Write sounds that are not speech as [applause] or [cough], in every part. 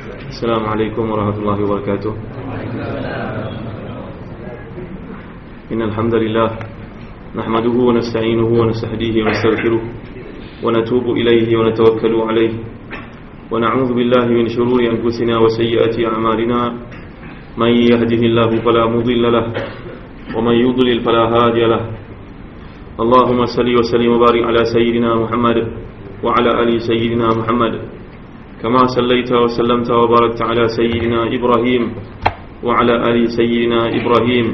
السلام عليكم ورحمة الله وبركاته. إن الحمد لله نحمده ونستعينه ونستهديه ونستغفره ونتوب إليه ونتوكل عليه. ونعوذ بالله من شرور أنفسنا وسيئات أعمالنا. من يهده الله فلا مضل له ومن يضلل فلا هادي له. اللهم صل وسلم وبارك على سيدنا محمد وعلى آل سيدنا محمد. كما صليت وسلمت وباركت على سيدنا إبراهيم وعلى آل سيدنا إبراهيم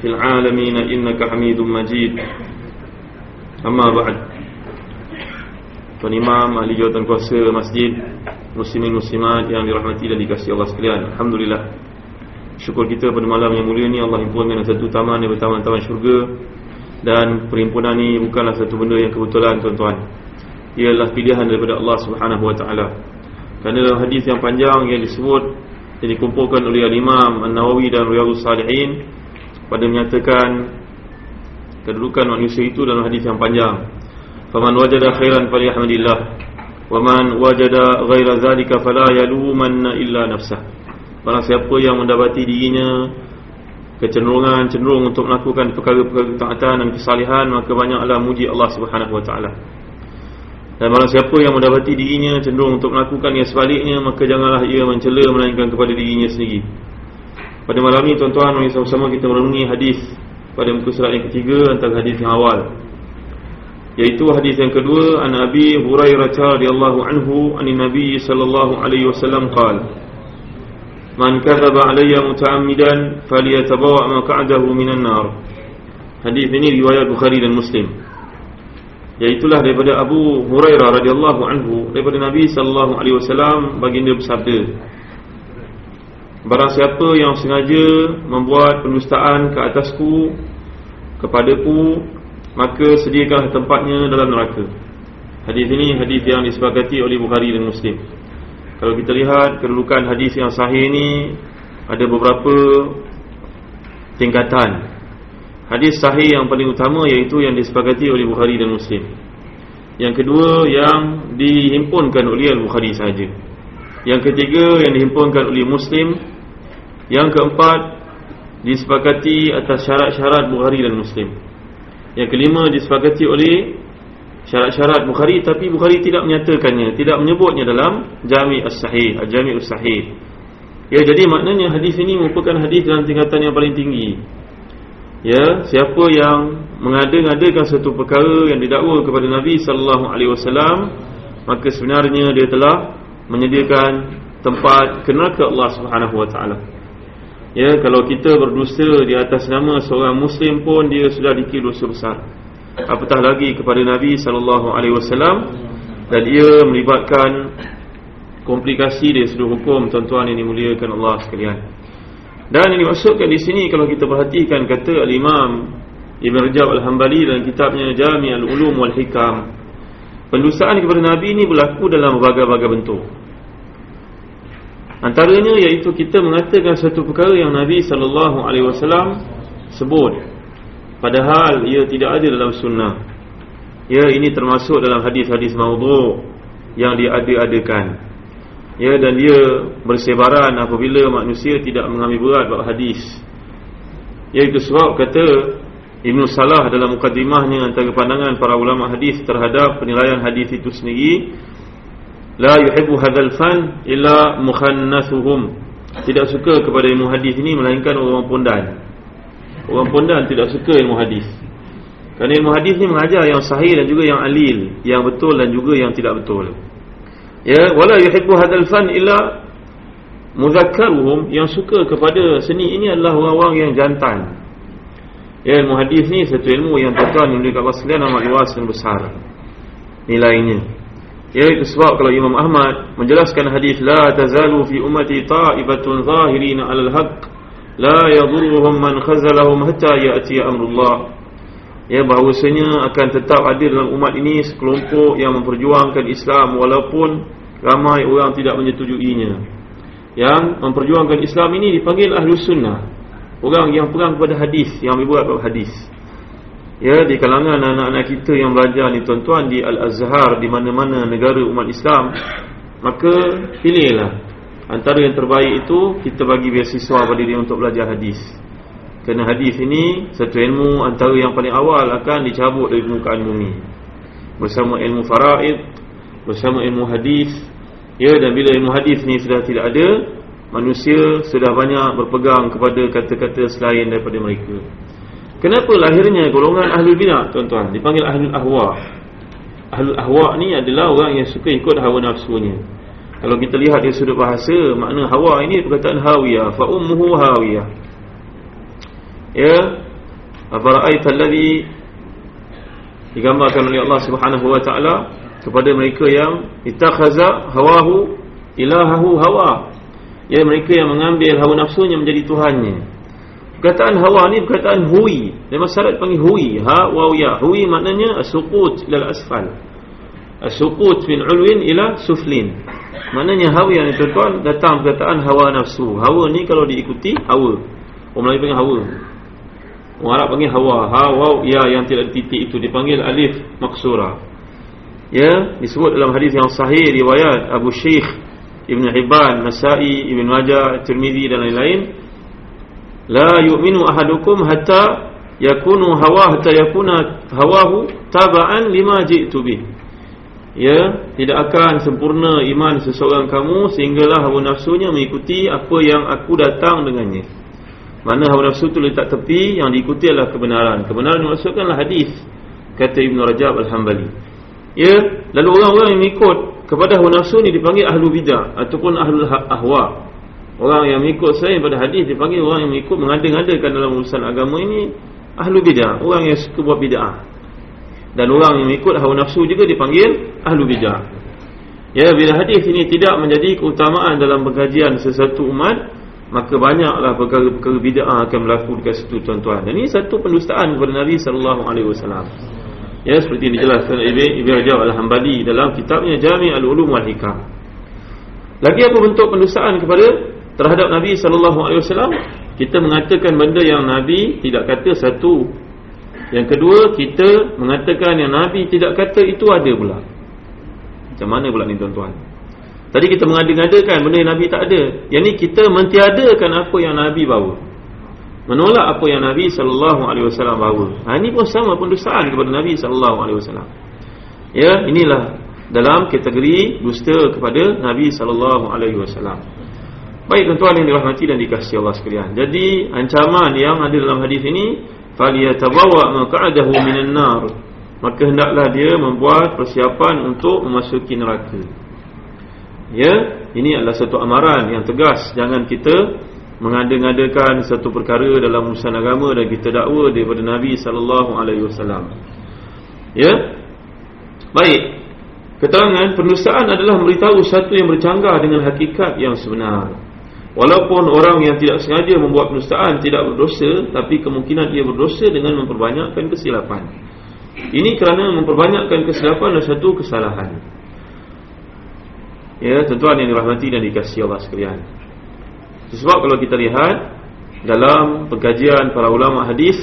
في العالمين إنك حميد مجيد أما بعد Tuan Imam, Ahli Jawatan Kuasa Masjid Muslimin Muslimat yang dirahmati dan dikasihi Allah sekalian Alhamdulillah Syukur kita pada malam yang mulia ni Allah himpunkan satu taman daripada taman-taman syurga Dan perhimpunan ni bukanlah satu benda yang kebetulan tuan-tuan Ialah pilihan daripada Allah Subhanahu Wa Taala. Kerana dalam hadis yang panjang yang disebut Yang dikumpulkan oleh Al-Imam An-Nawawi dan Riyadhus Salihin Pada menyatakan Kedudukan manusia itu dalam hadis yang panjang. Faman wajada khairan falyahmadillah waman wajada ghaira zalika fala yalumanna illa nafsah. Barang siapa yang mendapati dirinya kecenderungan cenderung untuk melakukan perkara-perkara ketaatan dan kesalihan maka banyaklah muji Allah Subhanahu wa taala dan barang siapa yang mendapati dirinya cenderung untuk melakukan yang sebaliknya maka janganlah ia mencela melainkan kepada dirinya sendiri. Pada malam ini tuan-tuan mari sama-sama kita merenungi hadis pada muka surat yang ketiga antara hadis yang awal. Yaitu hadis yang kedua an Abi Hurairah radhiyallahu anhu an Nabi sallallahu alaihi wasallam qala Man kadzaba alayya muta'ammidan falyatabawa maq'adahu minan nar Hadis ini riwayat Bukhari dan Muslim Yaitulah daripada Abu Hurairah radhiyallahu anhu daripada Nabi sallallahu alaihi wasallam baginda bersabda Barang siapa yang sengaja membuat pendustaan ke atasku kepadaku maka sediakanlah tempatnya dalam neraka. Hadis ini hadis yang disepakati oleh Bukhari dan Muslim. Kalau kita lihat kedudukan hadis yang sahih ini ada beberapa tingkatan. Hadis sahih yang paling utama iaitu yang disepakati oleh Bukhari dan Muslim. Yang kedua yang dihimpunkan oleh Al-Bukhari sahaja. Yang ketiga yang dihimpunkan oleh Muslim. Yang keempat disepakati atas syarat-syarat Bukhari dan Muslim. Yang kelima disepakati oleh syarat-syarat Bukhari tapi Bukhari tidak menyatakannya, tidak menyebutnya dalam Jami' As-Sahih, Al-Jami' As-Sahih. Ya, jadi maknanya hadis ini merupakan hadis dalam tingkatan yang paling tinggi. Ya, siapa yang mengada-ngadakan satu perkara yang didakwa kepada Nabi sallallahu alaihi wasallam, maka sebenarnya dia telah menyediakan tempat ke neraka Allah Subhanahu wa taala. Ya, kalau kita berdusta di atas nama seorang muslim pun dia sudah dikira dosa besar. Apatah lagi kepada Nabi sallallahu alaihi wasallam dan ia melibatkan komplikasi dari sudut hukum tuan-tuan yang dimuliakan Allah sekalian. Dan ini maksudkan di sini kalau kita perhatikan kata al-Imam Ibn Rajab Al-Hambali dalam kitabnya Jami' Al-Ulum wal Hikam pendustaan kepada Nabi ini berlaku dalam berbagai-bagai bentuk. Antaranya iaitu kita mengatakan satu perkara yang Nabi wasallam sebut padahal ia tidak ada dalam sunnah. Ya ini termasuk dalam hadis-hadis maudhu yang diada-adakan. Ya dan dia bersebaran apabila manusia tidak mengambil berat bab hadis. Iaitu sebab kata Ibn Salah dalam mukadimahnya antara pandangan para ulama hadis terhadap penilaian hadis itu sendiri La yuhibbu hadzal fan illa mukhannathuhum. Tidak suka kepada ilmu hadis ini melainkan orang pondan. Orang pondan tidak suka ilmu hadis. Kerana ilmu hadis ni mengajar yang sahih dan juga yang alil, yang betul dan juga yang tidak betul. Ya, wala yuhibbu hadzal fan illa muzakkaruhum yang suka kepada seni ini adalah orang-orang yang jantan. Ya, ilmu hadis ni satu ilmu yang tuan-tuan yang Allah sekalian amat luas dan besar nilainya. Iaitu sebab kalau Imam Ahmad menjelaskan hadis la tazalu fi ummati ta'ibatun zahirin 'alal haqq la yadhurruhum man khazalahum hatta ya'ti amrullah. Ya bahawasanya akan tetap ada dalam umat ini sekelompok yang memperjuangkan Islam walaupun ramai orang tidak menyetujuinya. Yang memperjuangkan Islam ini dipanggil ahli sunnah. Orang yang perang kepada hadis, yang berbuat pada hadis. Ya di kalangan anak-anak kita yang belajar ni tuan-tuan di Al-Azhar di mana-mana negara umat Islam maka pilihlah antara yang terbaik itu kita bagi beasiswa pada dia untuk belajar hadis. Kerana hadis ini satu ilmu antara yang paling awal akan dicabut dari permukaan bumi. Bersama ilmu faraid, bersama ilmu hadis. Ya dan bila ilmu hadis ni sudah tidak ada, manusia sudah banyak berpegang kepada kata-kata selain daripada mereka. Kenapa lahirnya golongan ahli bidah tuan-tuan dipanggil ahli ahwa? Ahli ahwa ni adalah orang yang suka ikut hawa nafsunya. Kalau kita lihat dari sudut bahasa, makna hawa ini perkataan hawiyah, fa ummuhu hawiyah. Ya, afara'aita alladhi digambarkan oleh Allah Subhanahu wa taala kepada mereka yang itakhaza hawahu ilahahu hawa. Ya mereka yang mengambil hawa nafsunya menjadi tuhannya. Perkataan hawa ni perkataan hui. Dalam syarat panggil hui. Ha waw ya. Hui maknanya as-suqut ila al-asfal. As-suqut min ulwin ila suflin. Maknanya hawa yang tuan datang perkataan hawa nafsu. Hawa ni kalau diikuti hawa. Orang Melayu panggil hawa. Orang Arab panggil hawa. Ha waw ya yang tidak titik itu dipanggil alif maksura. Ya, disebut dalam hadis yang sahih riwayat Abu Syekh Ibn Hibban, Nasai, Ibn Majah, Tirmizi dan lain-lain la yu'minu ahadukum hatta yakunu hawa hatta yakuna hawahu taba'an lima ji'tu bih ya tidak akan sempurna iman seseorang kamu sehinggalah hawa nafsunya mengikuti apa yang aku datang dengannya mana hawa nafsu itu letak tepi yang diikuti adalah kebenaran kebenaran dimaksudkanlah hadis kata Ibn Rajab Al-Hambali ya lalu orang-orang yang mengikut kepada hawa nafsu ini dipanggil ahlu bidah ataupun ahlu ahwa Orang yang mengikut saya pada hadis dipanggil orang yang mengikut mengada-ngadakan dalam urusan agama ini ahlu bidah, orang yang suka buat bidah. Dan orang yang mengikut hawa nafsu juga dipanggil ahlu bidah. Ya, bila hadis ini tidak menjadi keutamaan dalam pengkajian sesuatu umat, maka banyaklah perkara-perkara bidah akan berlaku dekat situ tuan-tuan. Dan ini satu pendustaan kepada Nabi sallallahu alaihi wasallam. Ya, seperti yang dijelaskan oleh Ibn Rajab Al-Hambali dalam kitabnya Jami' Al-Ulum wal Hikam. Lagi apa bentuk pendustaan kepada terhadap Nabi sallallahu alaihi wasallam kita mengatakan benda yang Nabi tidak kata satu yang kedua kita mengatakan yang Nabi tidak kata itu ada pula macam mana pula ni tuan-tuan tadi kita mengada-ngadakan benda yang Nabi tak ada yang ni kita mentiadakan apa yang Nabi bawa menolak apa yang Nabi sallallahu alaihi wasallam bawa ha ini pun sama pendustaan kepada Nabi sallallahu alaihi wasallam ya inilah dalam kategori dusta kepada Nabi sallallahu alaihi wasallam Baik tuan-tuan yang dirahmati dan dikasihi Allah sekalian. Jadi ancaman yang ada dalam hadis ini faliyatabawa maq'adahu minan nar. Maka hendaklah dia membuat persiapan untuk memasuki neraka. Ya, ini adalah satu amaran yang tegas. Jangan kita mengada-ngadakan satu perkara dalam urusan agama dan kita dakwa daripada Nabi sallallahu alaihi wasallam. Ya. Baik. Keterangan pendustaan adalah memberitahu satu yang bercanggah dengan hakikat yang sebenar. Walaupun orang yang tidak sengaja membuat penustaan tidak berdosa Tapi kemungkinan ia berdosa dengan memperbanyakkan kesilapan Ini kerana memperbanyakkan kesilapan adalah satu kesalahan Ya, tuan-tuan yang dirahmati dan dikasihi Allah sekalian Sebab kalau kita lihat Dalam pengkajian para ulama hadis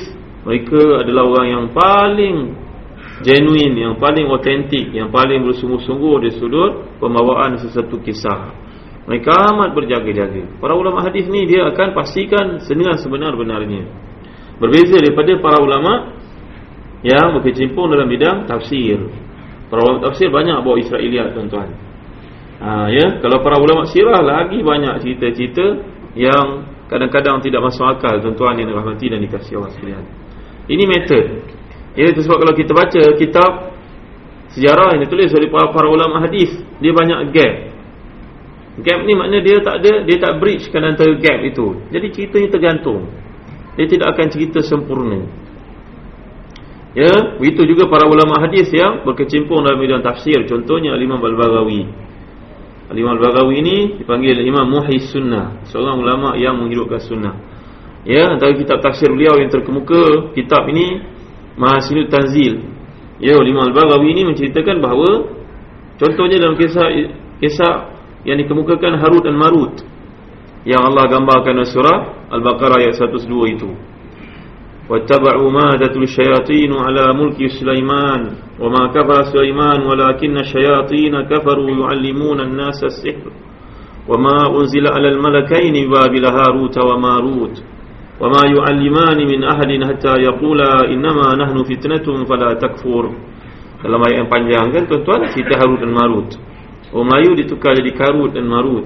Mereka adalah orang yang paling genuine Yang paling otentik Yang paling bersungguh-sungguh di sudut Pembawaan sesuatu kisah mereka amat berjaga-jaga. Para ulama hadis ni dia akan pastikan dengan sebenar-benarnya. Berbeza daripada para ulama yang berkecimpung dalam bidang tafsir. Para ulama tafsir banyak bawa Israeliat tuan-tuan. Ha, ya, kalau para ulama sirah lagi banyak cerita-cerita yang kadang-kadang tidak masuk akal tuan-tuan yang dirahmati dan dikasihi Allah sekalian. Ini metod. Ya, itu sebab kalau kita baca kitab sejarah yang ditulis oleh para, para ulama hadis, dia banyak gap. Gap ni maknanya dia tak ada Dia tak bridgekan antara gap itu Jadi ceritanya tergantung Dia tidak akan cerita sempurna Ya, itu juga para ulama hadis yang berkecimpung dalam bidang tafsir. Contohnya Imam Al-Baghawi. Imam Al-Baghawi ini dipanggil Imam Muhyiddin Sunnah, seorang ulama yang menghidupkan sunnah. Ya, antara kitab tafsir beliau yang terkemuka, kitab ini Mahasinut Tanzil. Ya, Imam Al-Baghawi ini menceritakan bahawa contohnya dalam kisah kisah yang dikemukakan Harut dan Marut yang Allah gambarkan dalam surah Al-Baqarah ayat 102 itu. واتبعوا مادة الشياطين على ملك سليمان وما كفر سليمان ولكن الشياطين كفروا يعلمون الناس السحر وما أنزل على الملكين بابل هاروت وماروت وما يعلمان من أهل حتى يقولا إنما نحن فتنة فلا تكفر. كلما ينبعن جانجل تنتوان في تهاروت الماروت وما يولي تكال لكاروت الماروت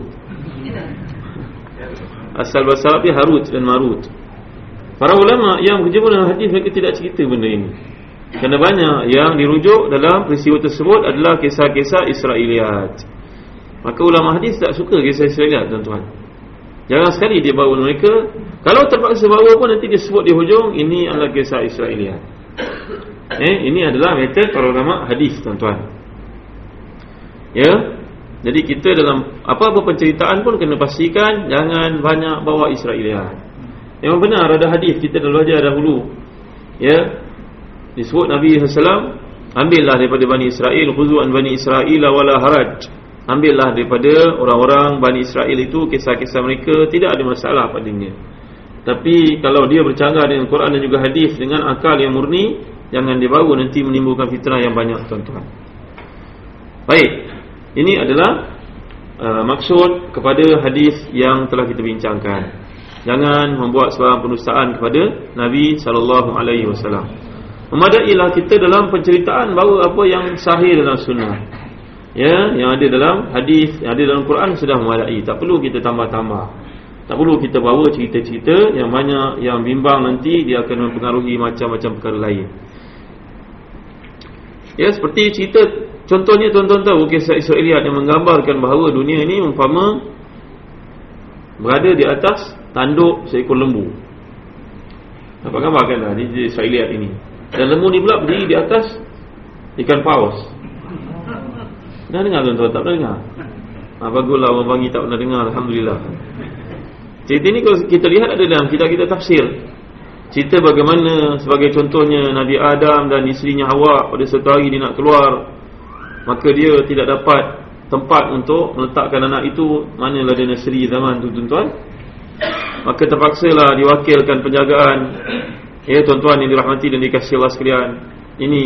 السلبسابي هاروت الماروت Para ulama yang berjumpa dengan hadis mereka tidak cerita benda ini Kerana banyak yang dirujuk dalam peristiwa tersebut adalah kisah-kisah Israeliat Maka ulama hadis tak suka kisah Israeliat tuan-tuan Jangan sekali dia bawa mereka Kalau terpaksa bawa pun nanti dia sebut di hujung Ini adalah kisah Israeliat Eh, ini adalah metode para ulama hadis tuan-tuan. Ya. Jadi kita dalam apa-apa penceritaan pun kena pastikan jangan banyak bawa Israeliat. Memang benar ada hadis kita dah belajar dahulu. Ya. Disebut Nabi sallallahu ambillah daripada Bani Israel khuzuan Bani Israel wala haraj. Ambillah daripada orang-orang Bani Israel itu kisah-kisah mereka tidak ada masalah padanya. Tapi kalau dia bercanggah dengan Quran dan juga hadis dengan akal yang murni, Jangan dibawa nanti menimbulkan fitnah yang banyak tuan-tuan Baik Ini adalah uh, Maksud kepada hadis yang telah kita bincangkan Jangan membuat sebarang penustaan kepada Nabi SAW Memadailah kita dalam penceritaan Bahawa apa yang sahih dalam sunnah Ya, yang ada dalam hadis, yang ada dalam Quran sudah memadai. Tak perlu kita tambah-tambah. Tak perlu kita bawa cerita-cerita yang banyak yang bimbang nanti dia akan mempengaruhi macam-macam perkara lain. Ya seperti cerita contohnya tuan-tuan tahu kisah Israeliat yang menggambarkan bahawa dunia ini umpama berada di atas tanduk seekor lembu. Apa gambar kan dah di Israeliat ini. Dan lembu ni pula berdiri di atas ikan paus. Dah dengar tuan-tuan tak pernah dengar? Ha, baguslah orang bagi tak pernah dengar Alhamdulillah Cerita ini kalau kita lihat ada dalam kitab-kitab tafsir Cerita bagaimana sebagai contohnya Nabi Adam dan isterinya Hawa pada satu hari dia nak keluar Maka dia tidak dapat tempat untuk meletakkan anak itu Manalah dia nursery zaman tu tuan-tuan Maka terpaksalah diwakilkan penjagaan Ya tuan-tuan yang dirahmati dan dikasih Allah sekalian Ini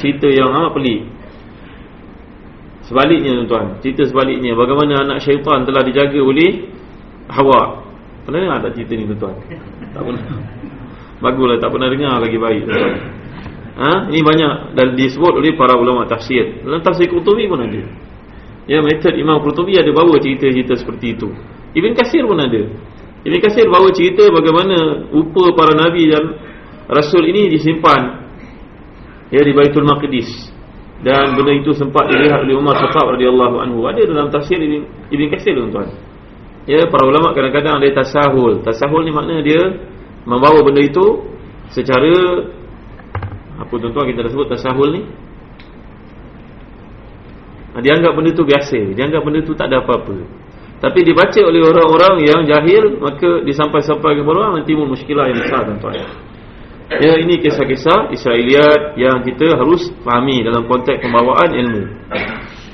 cerita yang amat pelik Sebaliknya tuan-tuan Cerita sebaliknya Bagaimana anak syaitan telah dijaga oleh Hawa Pernah dengar tak cerita ni tuan-tuan? Tak pernah Baguslah tak pernah dengar lagi baik. Ha? Ini banyak dan disebut oleh para ulama tafsir. Dalam tafsir Qurtubi pun ada. Ya, metod Imam Qurtubi ada bawa cerita-cerita seperti itu. Ibn Kasir pun ada. Ibn Kasir bawa cerita bagaimana rupa para nabi dan rasul ini disimpan ya di Baitul Maqdis. Dan benda itu sempat dilihat oleh Umar Khattab radhiyallahu anhu. Ada dalam tafsir Ibn, Ibn Kasir tuan-tuan. Ya, para ulama kadang-kadang ada tasahul. Tasahul ni makna dia membawa benda itu secara apa tuan-tuan kita dah sebut tasahul ni dia anggap benda tu biasa Dia anggap benda tu tak ada apa-apa. Tapi dibaca oleh orang-orang yang jahil Maka disampai-sampai kepada orang Nanti timbul muskilah yang besar tuan-tuan. Ya ini kisah-kisah Israeliat Yang kita harus fahami dalam konteks pembawaan ilmu.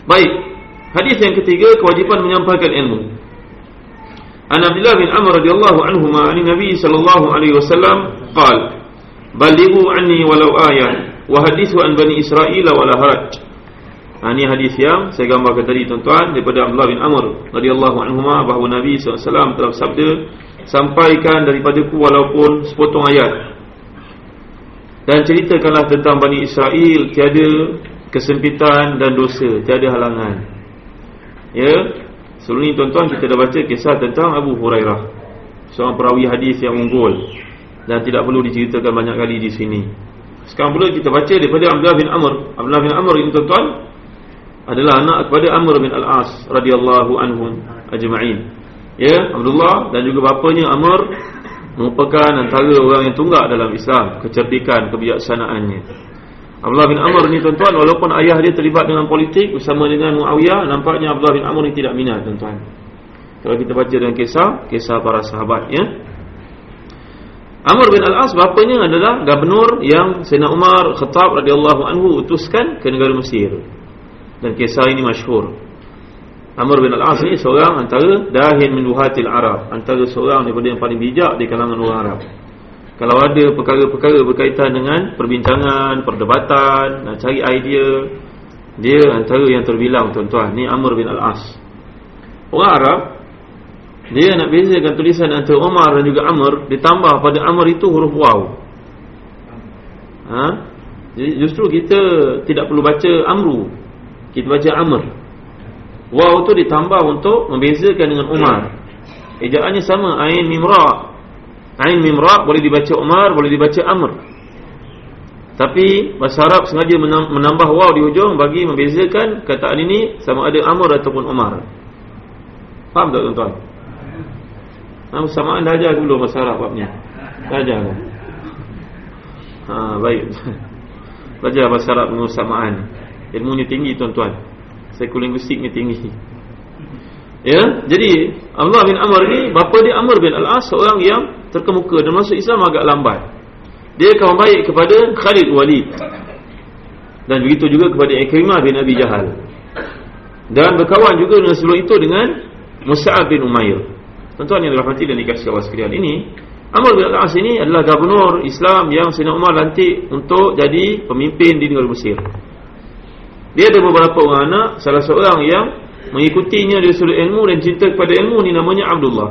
Baik Hadis yang ketiga Kewajipan menyampaikan ilmu. An Abdullah bin Amr radhiyallahu anhu ma'ani Nabi sallallahu alaihi wasallam qala Balighu anni walau ayat wa hadithu an bani Israila wala haraj Ha, ini hadis yang saya gambarkan tadi tuan-tuan daripada Abdullah bin Amr radhiyallahu anhu bahawa Nabi SAW telah bersabda sampaikan daripada ku walaupun sepotong ayat. Dan ceritakanlah tentang Bani Israel tiada kesempitan dan dosa tiada halangan. Ya? Sebelum ini tuan-tuan kita dah baca kisah tentang Abu Hurairah seorang perawi hadis yang unggul dan tidak perlu diceritakan banyak kali di sini. Sekarang pula kita baca daripada Abdullah bin Amr. Abdullah bin Amr ini tuan-tuan adalah anak kepada Amr bin Al-As radhiyallahu anhum ajma'in Ya Abdullah dan juga bapanya Amr Merupakan antara orang yang tunggak dalam Islam Kecerdikan, kebijaksanaannya Abdullah bin Amr ni tuan-tuan walaupun ayah dia terlibat dengan politik bersama dengan Muawiyah nampaknya Abdullah bin Amr ni tidak minat tuan-tuan. Kalau kita baca dengan kisah, kisah para sahabat ya. Amr bin Al-As bapanya adalah gubernur yang Sayyidina Umar Khattab radhiyallahu anhu utuskan ke negara Mesir. Dan kisah ini masyhur. Amr bin Al-As ni seorang antara dahin min wuhatil Arab, antara seorang daripada yang paling bijak di kalangan orang Arab. Kalau ada perkara-perkara berkaitan dengan perbincangan, perdebatan, nak cari idea, dia antara yang terbilang tuan-tuan. Ni Amr bin Al-As. Orang Arab Dia nak bezakan tulisan antara Umar dan juga Amr Ditambah pada Amr itu huruf waw ha? Jadi justru kita tidak perlu baca Amru Kita baca Amr Waw itu ditambah untuk membezakan dengan Umar Ejaannya sama Ain Mimra Ain Mimra boleh dibaca Umar Boleh dibaca Amr Tapi Bahasa Arab sengaja menambah waw di hujung Bagi membezakan kataan ini Sama ada Amr ataupun Umar Faham tak tuan-tuan? Ha, samaan dah ajar dulu bahasa Arab babnya. Dah ajar kan? Ha, baik. [laughs] Belajar bahasa Arab dengan samaan. Ilmu ni tinggi tuan-tuan. Psikolinguistik ni tinggi. Ya, jadi Allah bin Amr ni bapa dia Amr bin Al-As seorang yang terkemuka dan masuk Islam agak lambat. Dia kawan baik kepada Khalid Walid. Dan begitu juga kepada Ikrimah bin Abi Jahal. Dan berkawan juga dengan sebelum itu dengan Musa'ab bin Umair. Tuan-tuan yang dirahmati dan dikasih Allah sekalian ini Amr bin Al-As ini adalah gubernur Islam yang Sayyidina Umar lantik untuk jadi pemimpin di negara Mesir Dia ada beberapa orang anak Salah seorang yang mengikutinya dari sudut ilmu dan cinta kepada ilmu ni namanya Abdullah.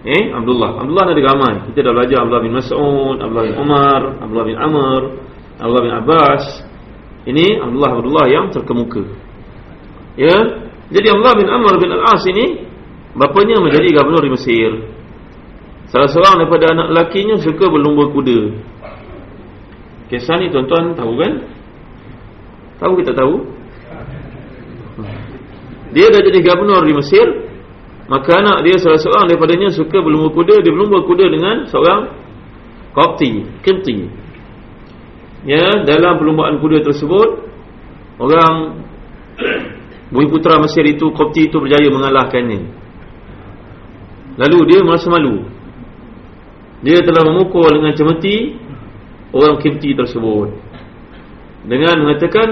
Eh, Abdullah. Abdullah ada ramai. Kita dah belajar Abdullah bin Mas'ud Abdullah bin Umar Abdullah bin Amr Abdullah bin Abbas. Ini Abdullah Abdullah yang terkemuka. Ya? Jadi Allah bin Amr bin Al-As ini Bapanya menjadi gubernur di Mesir. Salah seorang daripada anak lakinya Suka berlumba kuda. Kisah ni tuan-tuan tahu kan Tahu kita tahu? Dia dah jadi gubernur di Mesir Maka anak dia salah seorang daripadanya Suka berlumba kuda Dia berlumba kuda dengan seorang Qabti Qibti Ya, dalam perlumbaan kuda tersebut Orang Bumi putera Mesir itu Qobti itu berjaya mengalahkannya. Lalu dia merasa malu. Dia telah memukul dengan cemeti Orang Qibti tersebut Dengan mengatakan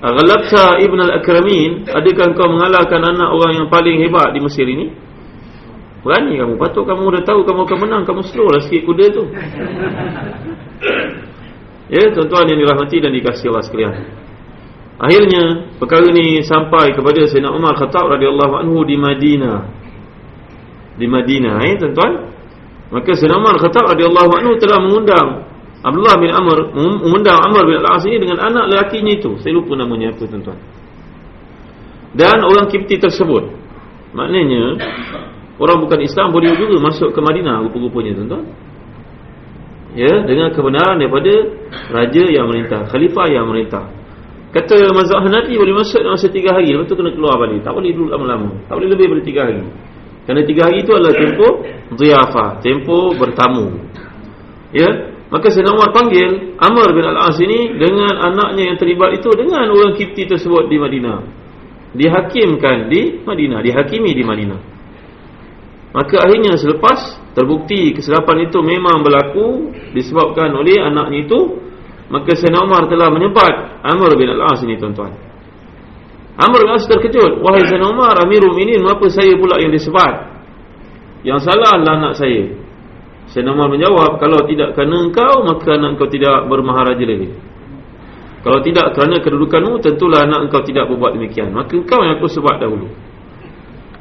Aghalabta Ibn Al-Akramin Adakah kau mengalahkan anak orang yang paling hebat di Mesir ini? Berani kamu Patut kamu dah tahu kamu akan menang Kamu slow lah sikit kuda tu [laughs] Ya tuan-tuan yang dirahmati dan dikasih Allah sekalian Akhirnya perkara ini sampai kepada Sayyidina Umar Khattab radhiyallahu anhu di Madinah. Di Madinah, eh tuan-tuan. Maka Sayyidina Umar Khattab radhiyallahu anhu telah mengundang Abdullah bin Amr, mengundang Amr bin Al-As ini dengan anak lelakinya itu. Saya lupa namanya apa tuan-tuan. Dan orang Kipti tersebut. Maknanya orang bukan Islam boleh juga masuk ke Madinah rupa-rupanya tuan-tuan. Ya, dengan kebenaran daripada raja yang merintah, khalifah yang merintah. Kata mazhab Hanafi boleh masuk dalam masa tiga hari Lepas tu kena keluar balik Tak boleh duduk lama-lama Tak boleh lebih daripada tiga hari Kerana tiga hari itu adalah tempo Ziyafah Tempo bertamu Ya Maka Sayyidina Umar panggil Amr bin Al-As ini Dengan anaknya yang terlibat itu Dengan orang Kipti tersebut di Madinah. Dihakimkan di Madinah Dihakimi di Madinah. Maka akhirnya selepas Terbukti kesilapan itu memang berlaku Disebabkan oleh anaknya itu Maka Sayyidina Umar telah menyebat Amr bin Al-As ini tuan-tuan. Amr bin Al-As terkejut Wahai Sayyidina Umar Amirul Minin Mengapa saya pula yang disebat? Yang salah adalah anak saya Sayyidina Umar menjawab Kalau tidak kerana engkau Maka anak engkau tidak bermaharaja lagi. Kalau tidak kerana kedudukanmu Tentulah anak engkau tidak berbuat demikian. Maka engkau yang aku sebat dahulu.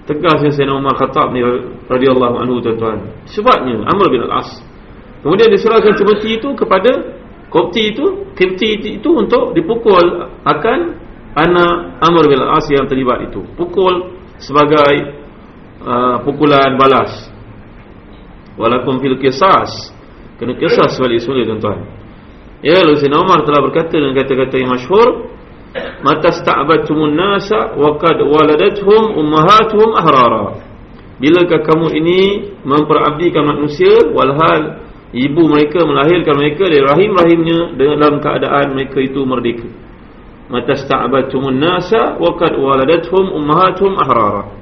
Tegas yang Sayyidina Umar Khattab ni radhiyallahu anhu tuan-tuan. Sebabnya Amr bin Al-As. Kemudian diserahkan cemeti itu kepada Kopti itu, Kipti itu untuk dipukul akan anak Amr bin Al-As yang terlibat itu. Pukul sebagai uh, pukulan balas. Walaupun fil kisas. Kena kisas balik semula tuan-tuan. Ya, lalu Sayyidina Umar telah berkata dengan kata-kata yang masyhur, "Mata sta'batumun nasa wa qad waladatuhum ummahatuhum ahrara." Bilakah kamu ini memperabdikan manusia walhal ibu mereka melahirkan mereka dari rahim-rahimnya dalam keadaan mereka itu merdeka matasta'batumun nasa wa qad waladatuhum ummahatuhum ahrara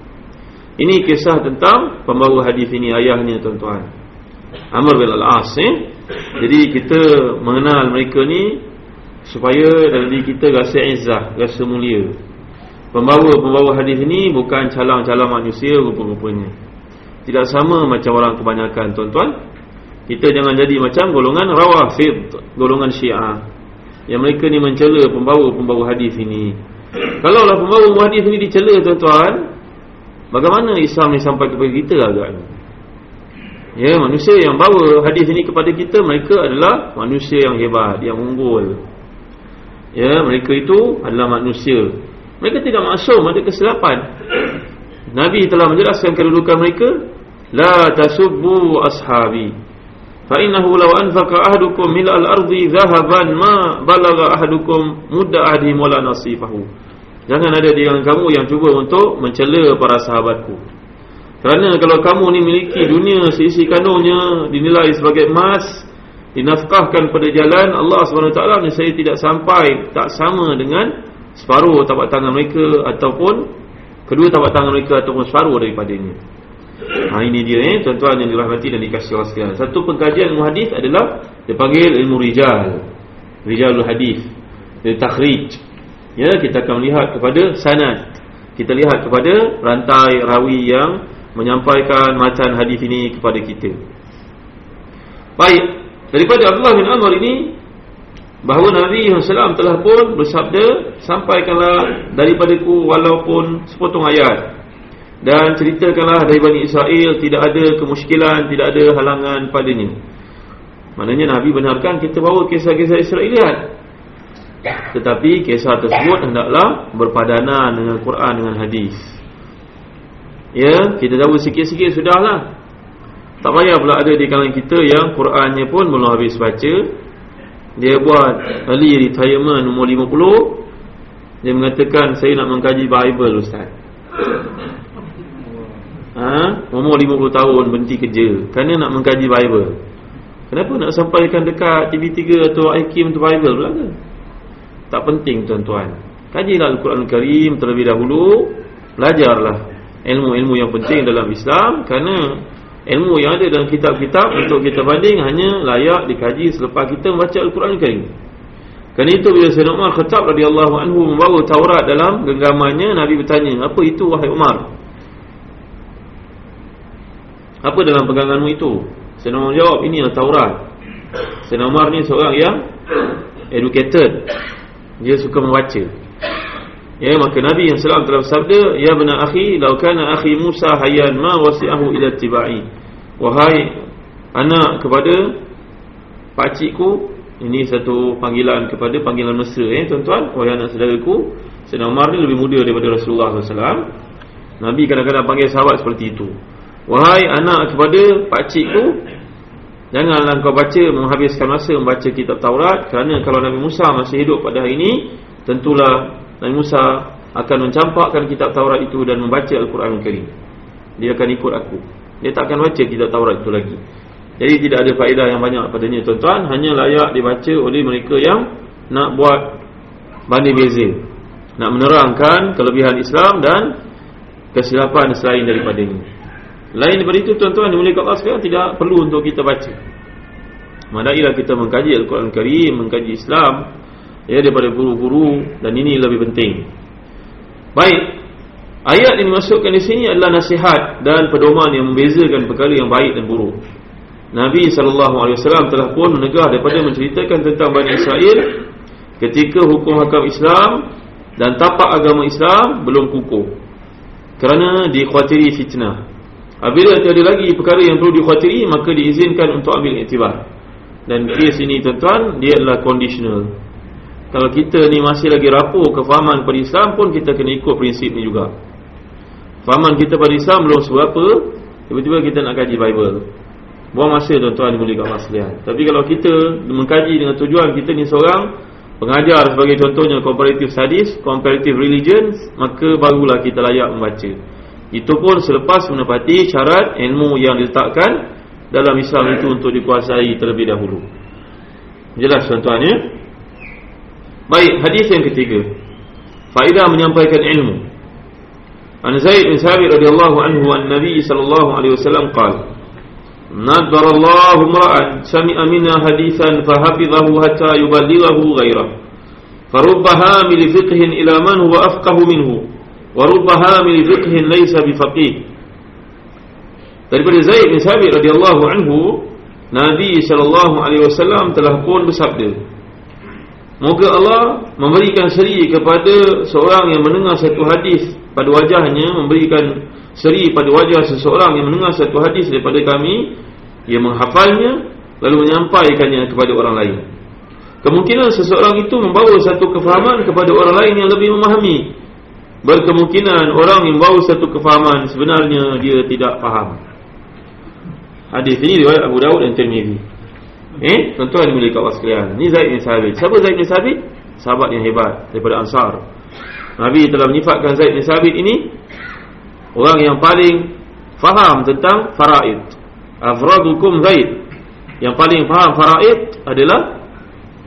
ini kisah tentang pembawa hadis ini ayahnya tuan-tuan. Amr bin Al-As eh? jadi kita mengenal mereka ni supaya dalam diri kita rasa izzah rasa mulia. Pembawa-pembawa hadis ini bukan calang-calang manusia rupa-rupanya. Tidak sama macam orang kebanyakan tuan-tuan. Kita jangan jadi macam golongan rawafid golongan syiah. Yang mereka ni mencela pembawa-pembawa hadis ini. Kalau lah pembawa hadis ini dicela tuan-tuan Bagaimana Islam ni sampai kepada kita agaknya? Ya, manusia yang bawa hadis ini kepada kita mereka adalah manusia yang hebat, yang unggul. Ya, mereka itu adalah manusia. Mereka tidak maksum ada kesilapan. Nabi telah menjelaskan kedudukan mereka, la tasubbu ashabi. Fa innahu law anfaqa ahadukum mil al-ardi dhahaban ma balagha ahadukum mudda ahdi wala nasifahu. Jangan ada di kalangan kamu yang cuba untuk mencela para sahabatku. Kerana kalau kamu ni miliki dunia seisi kandungnya dinilai sebagai emas, dinafkahkan pada jalan Allah SWT ni saya tidak sampai tak sama dengan separuh tapak tangan mereka ataupun kedua tapak tangan mereka ataupun separuh daripadanya. Ha ini dia eh tuan-tuan yang dirahmati dan dikasihi Allah sekalian. Satu pengkajian ilmu hadis adalah dipanggil ilmu rijal. Rijalul hadis. Dia takhrij. Ya, kita akan melihat kepada sanad. Kita lihat kepada rantai rawi yang menyampaikan matan hadis ini kepada kita. Baik, daripada Abdullah bin Amr ini bahawa Nabi SAW telah pun bersabda sampaikanlah daripadaku walaupun sepotong ayat dan ceritakanlah dari Bani Israel tidak ada kemusykilan, tidak ada halangan padanya. Maknanya Nabi benarkan kita bawa kisah-kisah Israeliat tetapi kisah tersebut hendaklah berpadanan dengan Quran dengan hadis. Ya, kita tahu sikit-sikit sudahlah. Tak payah pula ada di kalangan kita yang Qurannya pun belum habis baca. Dia buat early retirement umur 50. Dia mengatakan saya nak mengkaji Bible Ustaz. Ha? Umur 50 tahun berhenti kerja kerana nak mengkaji Bible. Kenapa nak sampaikan dekat TV3 atau IKIM untuk Bible pula ke? Tak penting tuan-tuan. Kajilah Al-Quran Al-Karim terlebih dahulu. Belajarlah ilmu-ilmu yang penting dalam Islam Kerana ilmu yang ada dalam kitab-kitab Untuk kita banding hanya layak dikaji selepas kita membaca Al-Quran Al-Karim. Kerana itu bila Sayyidina Umar Khattab radhiyallahu anhu membawa Taurat dalam genggamannya Nabi bertanya Apa itu wahai Umar? Apa dalam peganganmu itu? Sayyidina Umar jawab ini adalah Taurat. Sayyidina Umar ni seorang yang educated dia suka membaca. Ya maka nabi yang salam telah bersabda ya bena akhi law kana akhi musa hayyan ma wasi'ahu ila tibai. Wahai anak kepada pak cikgu ini satu panggilan kepada panggilan mesra eh tuan-tuan. Wahai anak saudaraku Sayyidina Umar ni lebih muda daripada Rasulullah SAW Nabi kadang-kadang panggil sahabat seperti itu. Wahai anak kepada pak cikgu Janganlah kau baca menghabiskan masa membaca kitab Taurat kerana kalau Nabi Musa masih hidup pada hari ini tentulah Nabi Musa akan mencampakkan kitab Taurat itu dan membaca Al-Quran Al-Karim. Dia akan ikut aku. Dia tak akan baca kitab Taurat itu lagi. Jadi tidak ada faedah yang banyak padanya tuan-tuan, hanya layak dibaca oleh mereka yang nak buat banding beza. Nak menerangkan kelebihan Islam dan kesilapan selain daripadanya. Lain daripada itu tuan-tuan dimuliakan Allah sekalian tidak perlu untuk kita baca. Madailah kita mengkaji Al-Quran Karim, mengkaji Islam ya daripada guru-guru dan ini lebih penting. Baik. Ayat yang dimasukkan di sini adalah nasihat dan pedoman yang membezakan perkara yang baik dan buruk. Nabi SAW telah pun menegah daripada menceritakan tentang Bani Israel ketika hukum hakam Islam dan tapak agama Islam belum kukuh. Kerana dikhawatiri fitnah. Apabila tiada lagi perkara yang perlu dikhawatiri Maka diizinkan untuk ambil iktibar. Dan kes ini tuan-tuan Dia adalah conditional. Kalau kita ni masih lagi rapuh kefahaman pada Islam pun Kita kena ikut prinsip ni juga. Fahaman kita pada Islam belum seberapa Tiba-tiba kita nak kaji Bible. Buang masa tuan-tuan boleh kat maslihan Tapi kalau kita mengkaji dengan tujuan Kita ni seorang pengajar sebagai contohnya Comparative Studies Comparative Religion Maka barulah kita layak membaca itu pun selepas menepati syarat ilmu yang diletakkan dalam Islam itu untuk dikuasai terlebih dahulu. Jelas tuan-tuan ya? Baik, hadis yang ketiga. Faedah menyampaikan ilmu. An Zaid bin Sabit radhiyallahu anhu an Nabi sallallahu alaihi wasallam qala Nadhara Allah imra'an sami'a minna hadithan fahafidhahu hatta yuballighahu ghairahu. Farubba hamil fiqhin ila man huwa afqahu minhu warubaha min fiqhin laysa bifaqih daripada Zaid bin Sabit radhiyallahu anhu Nabi sallallahu alaihi wasallam telah pun bersabda Moga Allah memberikan seri kepada seorang yang mendengar satu hadis pada wajahnya memberikan seri pada wajah seseorang yang mendengar satu hadis daripada kami yang menghafalnya lalu menyampaikannya kepada orang lain. Kemungkinan seseorang itu membawa satu kefahaman kepada orang lain yang lebih memahami berkemungkinan orang yang membawa satu kefahaman sebenarnya dia tidak faham hadis ini riwayat Abu Dawud dan Tirmizi Eh, tuan-tuan dimiliki Allah sekalian. Ni Zaid bin Sabit. Siapa Zaid bin Sabit? Sahabat yang hebat daripada Ansar. Nabi telah menyifatkan Zaid bin Sabit ini orang yang paling faham tentang faraid. Afradukum Zaid. Yang paling faham faraid adalah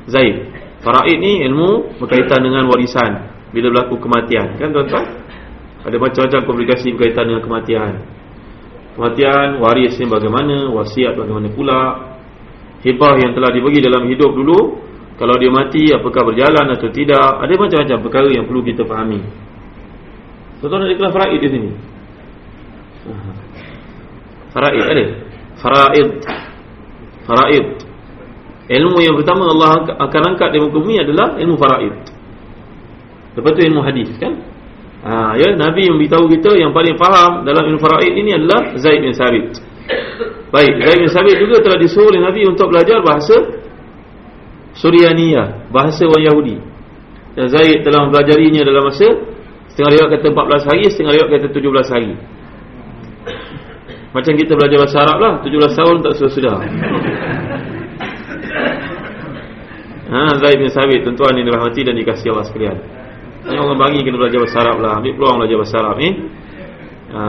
Zaid. Faraid ni ilmu berkaitan dengan warisan bila berlaku kematian. Kan tuan-tuan? Ada macam-macam komplikasi berkaitan dengan kematian. Kematian, waris ni bagaimana, wasiat bagaimana pula, hibah yang telah dibagi dalam hidup dulu kalau dia mati apakah berjalan atau tidak? Ada macam-macam perkara yang perlu kita fahami. Tuan-tuan ada kelas faraid di sini? Faraid ada? Faraid. Faraid. Ilmu yang pertama Allah akan angkat di muka bumi adalah ilmu faraid lepas tu ilmu hadis kan ha, ya Nabi memberitahu kita yang paling faham dalam ilmu faraid ini adalah Zaid bin Sabit Baik, Zaid bin Sabit juga telah disuruh oleh Nabi untuk belajar bahasa Surianiyah, bahasa orang Yahudi. Dan Zaid telah mempelajarinya dalam masa setengah riwayat kata 14 hari, setengah riwayat kata 17 hari. Macam kita belajar bahasa Arab lah, 17 tahun tak sudah-sudah. Ha, Zaid bin Sabit, tuan-tuan yang dirahmati dan dikasihi Allah sekalian. Ini orang bagi kena belajar bahasa Arab lah, ambil peluang belajar bahasa Arab ni. Eh? Ha,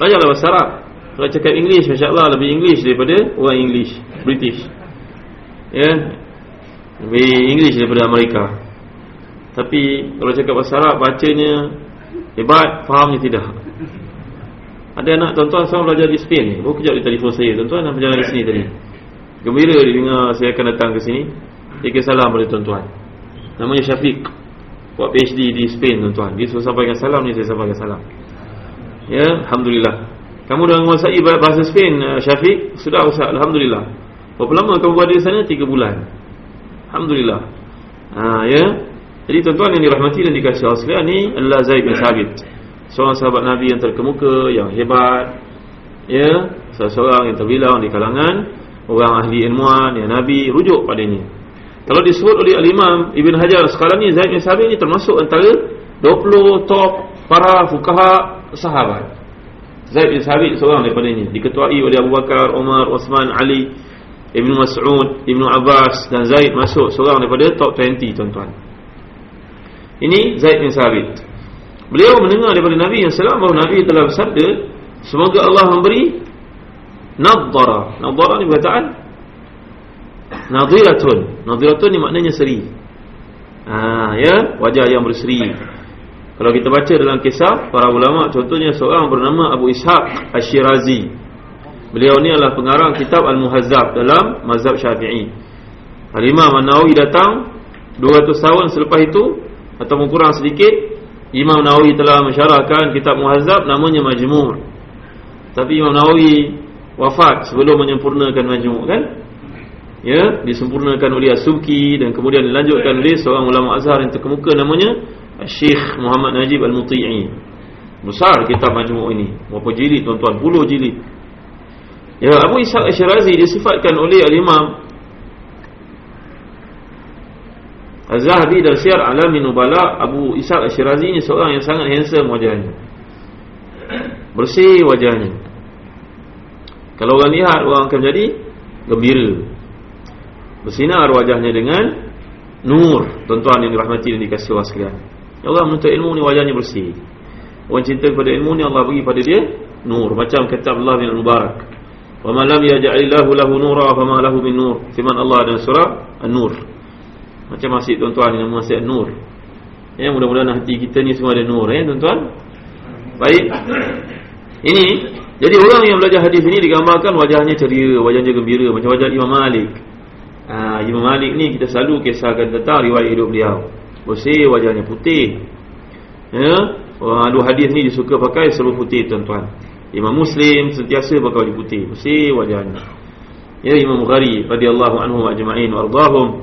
belajarlah bahasa Arab. Kalau cakap English Masya Allah lebih English daripada orang English British. Ya? Lebih English daripada Amerika. Tapi Kalau cakap bahasa Arab Bacanya Hebat Fahamnya tidak. Ada anak tuan-tuan Saya belajar di Spain ni. Baru kejap di telefon saya. Tuan-tuan nak berjalan di sini tadi. Gembira dia dengar Saya akan datang ke sini. Tiga salam pada tuan-tuan. Namanya Syafiq Buat PhD di Spain tuan-tuan. Dia suruh sampaikan salam ni Saya sampaikan salam. Ya Alhamdulillah. Kamu dah menguasai bahasa Spain uh, Syafiq? Sudah Ustaz. Alhamdulillah. Berapa lama kamu berada di sana? Tiga bulan. Alhamdulillah. Ha, Ya. Jadi tuan-tuan yang dirahmati dan dikasih Allah sekalian Ini adalah Zaid bin Sabit. Seorang sahabat Nabi yang terkemuka Yang hebat. Ya Seorang yang terbilang di kalangan. Orang ahli ilmuwan Yang Nabi rujuk padanya Kalau disebut oleh Al-Imam Ibn Hajar Sekarang ni Zaid bin Sabit ni termasuk antara 20 top para fukaha sahabat Zaid bin Sabit seorang daripada ini diketuai oleh Abu Bakar, Umar, Osman, Ali, Ibn Mas'ud, Ibn Abbas dan Zaid masuk seorang daripada top 20 tuan-tuan. Ini Zaid bin Sabit. Beliau mendengar daripada Nabi yang salam bahawa Nabi telah bersabda, semoga Allah memberi nadhara. Nadhara ni perkataan nadhiratun. Nadhiratun ni maknanya seri. Ah ya, wajah yang berseri. Kalau kita baca dalam kisah para ulama contohnya seorang bernama Abu Ishaq Asy-Syirazi. Beliau ni adalah pengarang kitab Al-Muhazzab dalam mazhab Syafi'i. Al-Imam An-Nawawi datang 200 tahun selepas itu atau kurang sedikit Imam Nawawi telah mensyarahkan kitab Muhazzab namanya Majmu'. Tapi Imam Nawawi wafat sebelum menyempurnakan Majmu' kan? Ya, disempurnakan oleh As-Subki dan kemudian dilanjutkan oleh seorang ulama Azhar yang terkemuka namanya Syekh Muhammad Najib Al-Muti'i. Besar kitab majmuk ini. Berapa jilid tuan-tuan? Puluh jilid. Ya Abu Ishaq Asyirazi Disifatkan oleh Al-Imam Az-Zahabi dan Syar Alami Nubala. Abu Ishaq Asyirazi ini Seorang yang sangat handsome wajahnya. Bersih wajahnya. Kalau orang lihat Orang akan menjadi Gembira Bersinar wajahnya dengan Nur Tuan-tuan yang dirahmati dan dikasih Allah sekalian Ya Allah menuntut ilmu ni wajahnya bersih. Orang cinta kepada ilmu ni Allah bagi pada dia nur. Macam kata Allah bin Mubarak. Wa ma lam yaj'alillahu lahu nura fa ma lahu min nur. Firman Allah dalam surah An-Nur. Macam masih tuan-tuan yang masih An-Nur. Ya mudah-mudahan hati kita ni semua ada nur ya tuan-tuan. Baik. Ini jadi orang yang belajar hadis ini digambarkan wajahnya ceria, wajahnya gembira macam wajah Imam Malik. Ha, Imam Malik ni kita selalu kisahkan tentang riwayat hidup beliau. Bersih wajahnya putih. Ya? Orang ahli hadis ni disuka pakai seluruh putih tuan-tuan. Imam Muslim sentiasa pakai baju putih. Bersih wajahnya. Ya Imam Bukhari radhiyallahu anhu ajma'in wardahum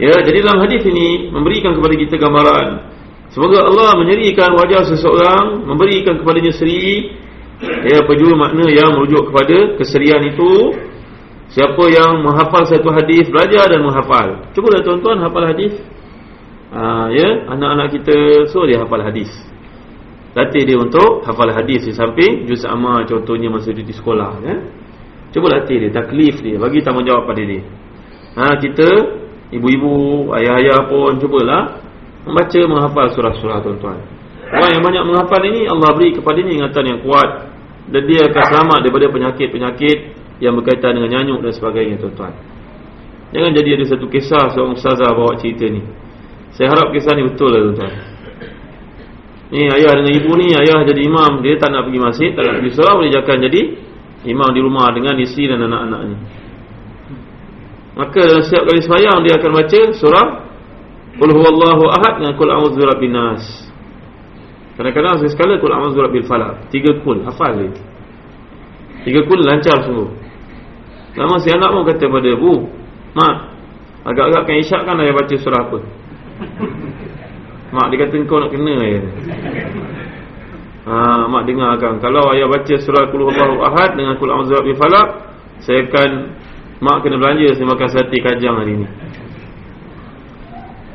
ya jadi dalam hadis ini memberikan kepada kita gambaran Semoga Allah menyerikan wajah seseorang Memberikan kepadanya seri Ya, penjuru makna yang merujuk kepada keserian itu Siapa yang menghafal satu hadis Belajar dan menghafal. Cuba lah tuan-tuan hafal hadis? Ha, Ya, anak-anak kita So dia hafal hadis. Latih dia untuk hafal hadis Di samping. Juz amal contohnya Masa di sekolah ya? Cuba latih dia, taklif dia Bagi tanggungjawab pada dia. Ha, Kita, ibu-ibu, ayah-ayah pun Cubalah Membaca, menghafal surah-surah tuan-tuan. Orang yang banyak menghafal ini Allah beri kepadanya ingatan yang kuat. Dan dia akan selamat daripada penyakit-penyakit yang berkaitan dengan nyanyuk dan sebagainya tuan-tuan. Jangan jadi ada satu kisah seorang ustazah bawa cerita ni. Saya harap kisah ni betul lah tuan-tuan. Ni ayah dengan ibu ni, ayah jadi imam, dia tak nak pergi masjid, tak nak pergi surau, boleh jakan jadi imam di rumah dengan isteri dan anak-anaknya. Maka dalam setiap kali semayang dia akan baca surah Qul huwallahu ahad dengan Qul a'udzu birabbin nas. Kadang-kadang saya sekala kul amal zurat bil falak Tiga kul, hafal dia Tiga kul lancar sungguh Lama si anak pun kata pada Bu Mak Agak-agak kan isyak kan ayah baca surah apa. [laughs] Mak dia kata kau nak kena ayah ha, Mak dengar kan Kalau ayah baca surah kul huwahu ahad Dengan kul amal zurat bil falak Saya akan Mak kena belanja Saya makan sate kajang hari ni.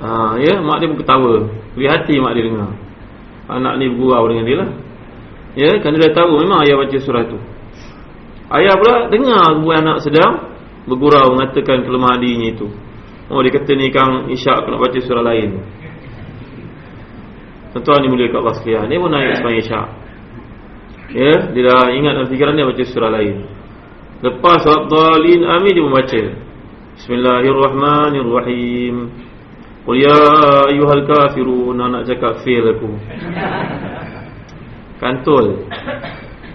Ha, Ya mak dia pun ketawa. Lihat hati mak dia dengar. Anak ni bergurau dengan dia lah. Ya, kerana dia tahu memang ayah baca surah tu Ayah pula dengar buat anak sedang Bergurau mengatakan kelemahan dirinya itu Oh dia kata ni Kang Isyak nak baca surah lain Tuan-tuan ni mulia kat Allah sekalian Dia pun naik sepanjang Isyak Ya, dia dah ingat dalam fikiran dia baca surah lain Lepas salat dalin amin dia membaca Bismillahirrahmanirrahim Qul ya ayyuhal kafirun nak cakap fail aku. Kantul.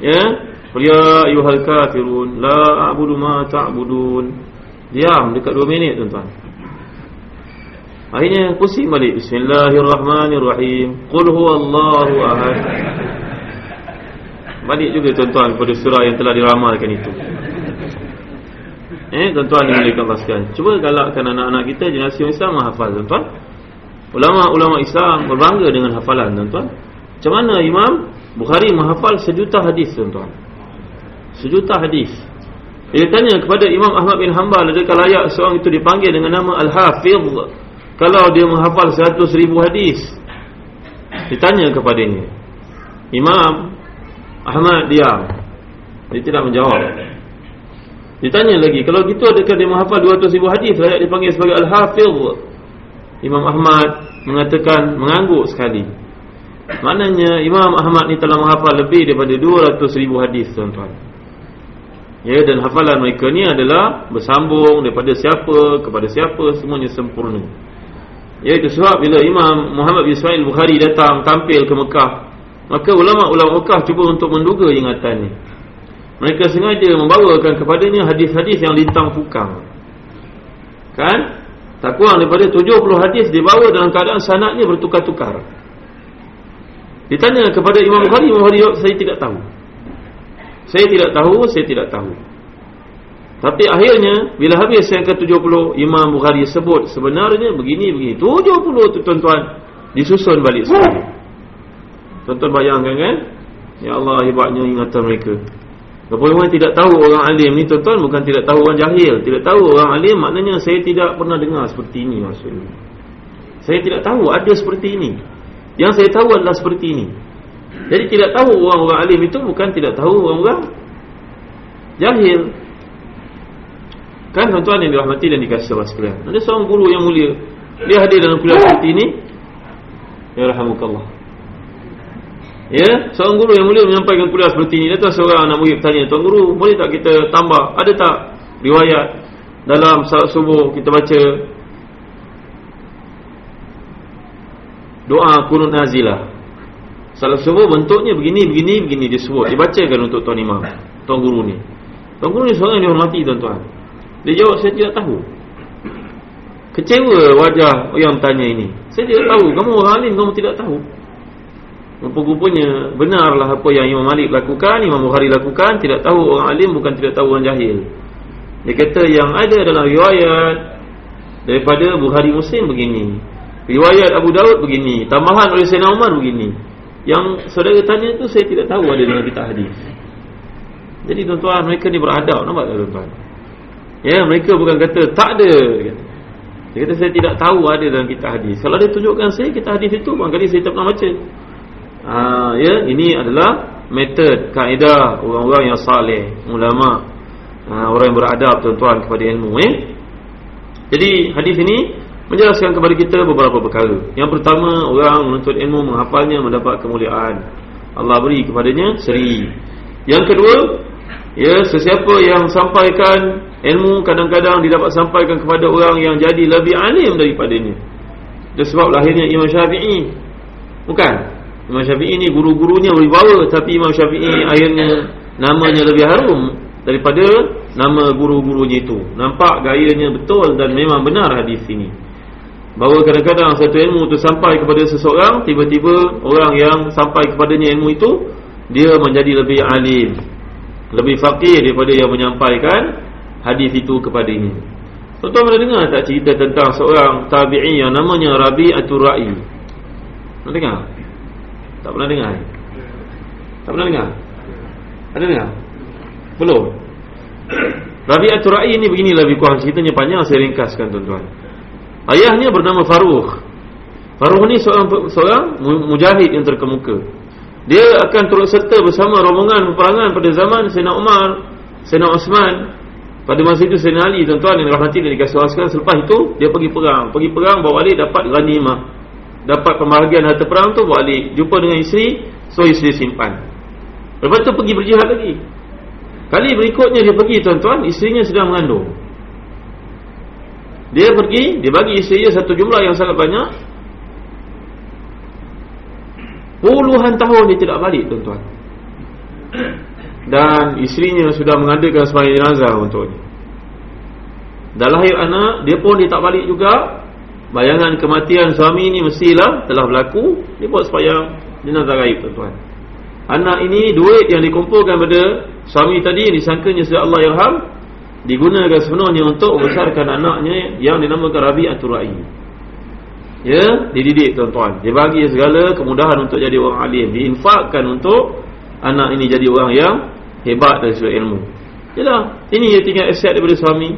Ya? Qul ya ayyuhal kafirun la a'budu ma ta'budun. Diam dekat 2 minit tuan-tuan. Akhirnya pusing balik Bismillahirrahmanirrahim Qul huwallahu ahad Balik juga tuan-tuan pada surah yang telah diramalkan itu Eh, tuan-tuan yang mulia sekalian. Cuba galakkan anak-anak kita generasi Islam menghafal, tuan-tuan. Ulama-ulama Islam berbangga dengan hafalan, tuan-tuan. Macam mana Imam Bukhari menghafal sejuta hadis, tuan-tuan? Sejuta hadis. Dia tanya kepada Imam Ahmad bin Hanbal, adakah layak seorang itu dipanggil dengan nama Al-Hafiz kalau dia menghafal seratus ribu hadis? Ditanya kepadanya. Imam Ahmad diam. Dia tidak menjawab. Ditanya lagi, kalau gitu adakah dia menghafal 200 ribu hadis layak dipanggil sebagai Al-Hafiz? Imam Ahmad mengatakan mengangguk sekali. Maknanya Imam Ahmad ni telah menghafal lebih daripada 200 ribu hadis tuan-tuan. Ya, dan hafalan mereka ni adalah bersambung daripada siapa kepada siapa, semuanya sempurna. Ya, itu sebab bila Imam Muhammad bin Ismail Bukhari datang tampil ke Mekah, maka ulama-ulama Mekah cuba untuk menduga ingatannya. Mereka sengaja membawakan kepadanya hadis-hadis yang lintang pukang. Kan? Tak kurang daripada 70 hadis dibawa dalam keadaan sanadnya bertukar-tukar. Ditanya kepada Imam Bukhari, Imam Bukhari saya tidak tahu. Saya tidak tahu, saya tidak tahu. Tapi akhirnya, bila habis yang ke-70, Imam Bukhari sebut sebenarnya begini-begini. 70 tu tuan-tuan, disusun balik sekali. Tuan-tuan bayangkan kan? Ya Allah, hebatnya ingatan mereka. Kepada tidak tahu orang alim ni tuan-tuan bukan tidak tahu orang jahil. Tidak tahu orang alim maknanya saya tidak pernah dengar seperti ini maksudnya. Saya tidak tahu ada seperti ini. Yang saya tahu adalah seperti ini. Jadi tidak tahu orang-orang alim itu bukan tidak tahu orang-orang jahil. Kan tuan-tuan yang dirahmati dan dikasih Allah sekalian. Ada seorang guru yang mulia. Dia hadir dalam kuliah seperti ini. Ya rahmukallah. Ya, seorang guru yang mulia menyampaikan kuliah seperti ini. Datang seorang anak murid bertanya, "Tuan guru, boleh tak kita tambah? Ada tak riwayat dalam salat subuh kita baca doa kunut nazilah?" Salat subuh bentuknya begini, begini, begini disebut. Dibacakan untuk tuan imam, tuan guru ni. Tuan guru ni seorang yang dihormati tuan-tuan. Dia jawab, "Saya tidak tahu." Kecewa wajah yang tanya ini. Saya tidak tahu. Kamu orang alim, kamu tidak tahu. Rupa-rupanya benarlah apa yang Imam Malik lakukan Imam Bukhari lakukan Tidak tahu orang alim bukan tidak tahu orang jahil Dia kata yang ada dalam riwayat Daripada Bukhari Muslim begini Riwayat Abu Daud begini, tambahan oleh Sayyidina Umar begini. Yang saudara tanya tu saya tidak tahu ada dalam kitab hadis. Jadi tuan-tuan mereka ni beradab nampak tak tuan-tuan? Ya, mereka bukan kata tak ada. Dia kata saya tidak tahu ada dalam kitab hadis. Kalau dia tunjukkan saya kitab hadis itu barangkali saya tak pernah baca. Ha, ya, ini adalah metod kaedah orang-orang yang saleh, ulama, ha, orang yang beradab tuan-tuan kepada ilmu eh. Jadi hadis ini menjelaskan kepada kita beberapa perkara. Yang pertama, orang menuntut ilmu menghafalnya mendapat kemuliaan. Allah beri kepadanya seri. Yang kedua, ya sesiapa yang sampaikan ilmu kadang-kadang didapat sampaikan kepada orang yang jadi lebih alim daripadanya. Itu sebab lahirnya Imam Syafi'i. Bukan. Imam Syafi'i ni guru-gurunya berbawa tapi Imam Syafi'i akhirnya namanya lebih harum daripada nama guru-gurunya itu. Nampak gayanya betul dan memang benar hadis ini. Bahawa kadang-kadang satu ilmu itu sampai kepada seseorang Tiba-tiba orang yang sampai kepadanya ilmu itu Dia menjadi lebih alim Lebih fakir daripada yang menyampaikan Hadis itu kepada ini Tuan-tuan pernah dengar tak cerita tentang seorang tabi'i yang namanya Rabi Atul Ra'i Pernah dengar? Tak pernah dengar? Tak pernah dengar? Ada dengar? Belum? [coughs] Rabi Atul Ra'i ini begini lebih kurang ceritanya panjang Saya ringkaskan tuan-tuan Ayahnya bernama Faruq. Faruq ni seorang seorang mujahid yang terkemuka. Dia akan turut serta bersama rombongan peperangan pada zaman Sayyidina Umar, Sayyidina Osman. Pada masa itu Sayyidina Ali tuan-tuan yang rahmati dan dikasih waskan selepas itu dia pergi perang. Pergi perang bawa balik dapat ghanimah. Dapat pembahagian harta perang tu bawa balik. Jumpa dengan isteri, so isteri simpan. Lepas tu pergi berjihad lagi. Kali berikutnya dia pergi tuan-tuan, isterinya sedang mengandung. Dia pergi, dia bagi isteri dia satu jumlah yang sangat banyak. Puluhan tahun dia tidak balik tuan-tuan. Dan isterinya sudah mengadakan sembahyang jenazah untuknya. Dah lahir anak, dia pun dia tak balik juga. Bayangan kematian suami ini mestilah telah berlaku. Dia buat sembahyang jenazah gaib tuan-tuan. Anak ini duit yang dikumpulkan pada suami tadi disangkanya sudah Allah yang ham digunakan sepenuhnya untuk membesarkan anaknya yang dinamakan Rabi'atul Ra'i. Ya, dididik tuan-tuan. Dia bagi segala kemudahan untuk jadi orang alim, diinfakkan untuk anak ini jadi orang yang hebat dari segi ilmu. Yalah, ini dia tinggal aset daripada suami.